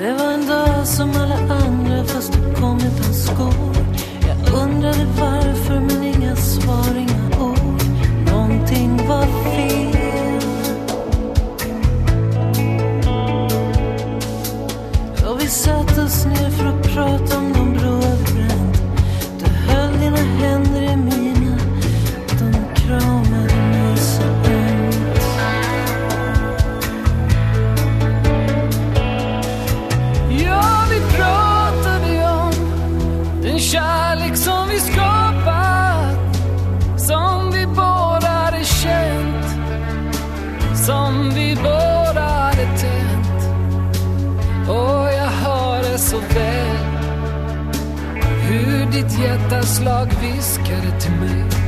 Det var en dag som alla andra fast du kom utan skor. Så väl. Hur ditt hjärtaslag viskade till mig.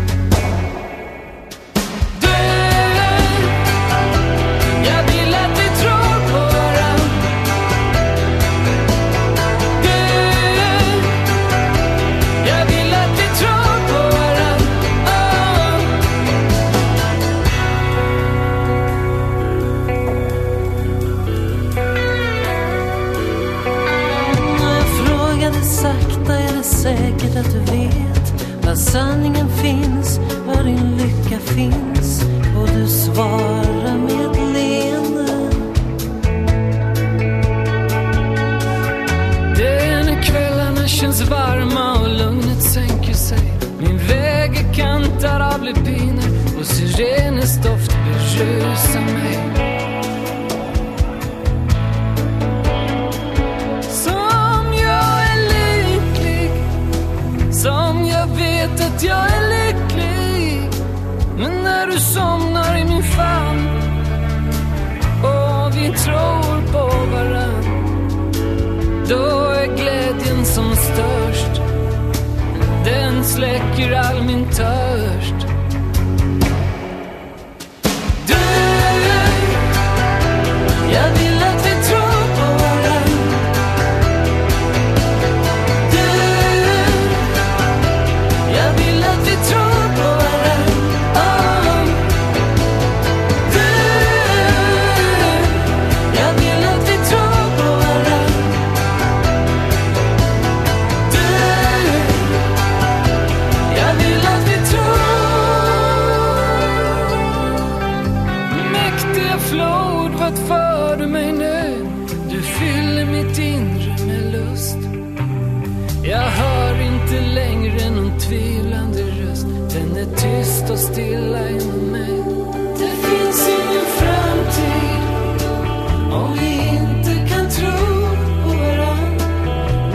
Säkert att du vet var sanningen finns, var din lycka finns? Och du svarar med ett leende. Det är när kvällarna känns varma och lugnet sänker sig Min väg är kantad av lupiner och sirenens doft berusar mig när du somnar i min famn. Och vi tror på varann. Då är glädjen som störst. Den släcker all min törst. Tyst stilla inom mig Det finns ingen framtid om vi inte kan tro på varann.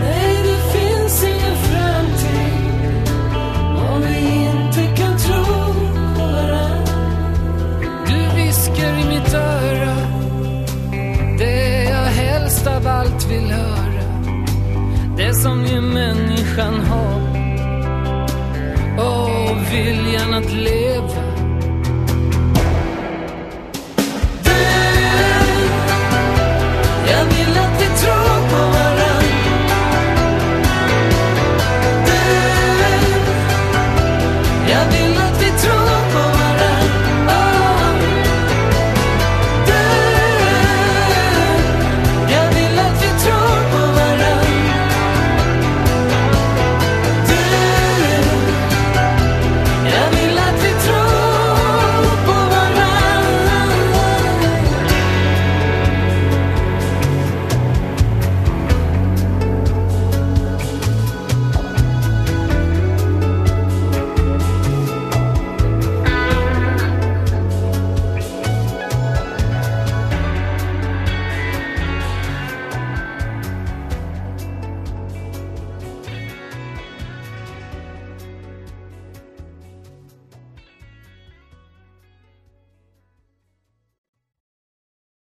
Nej, det finns ingen framtid om vi inte kan tro på varann. Du viskar i mitt öra Det jag helst av allt vill höra Det som ger människan hopp viljan att leva. Du, jag vill att vi tror på varann. Du, jag vill att vi tror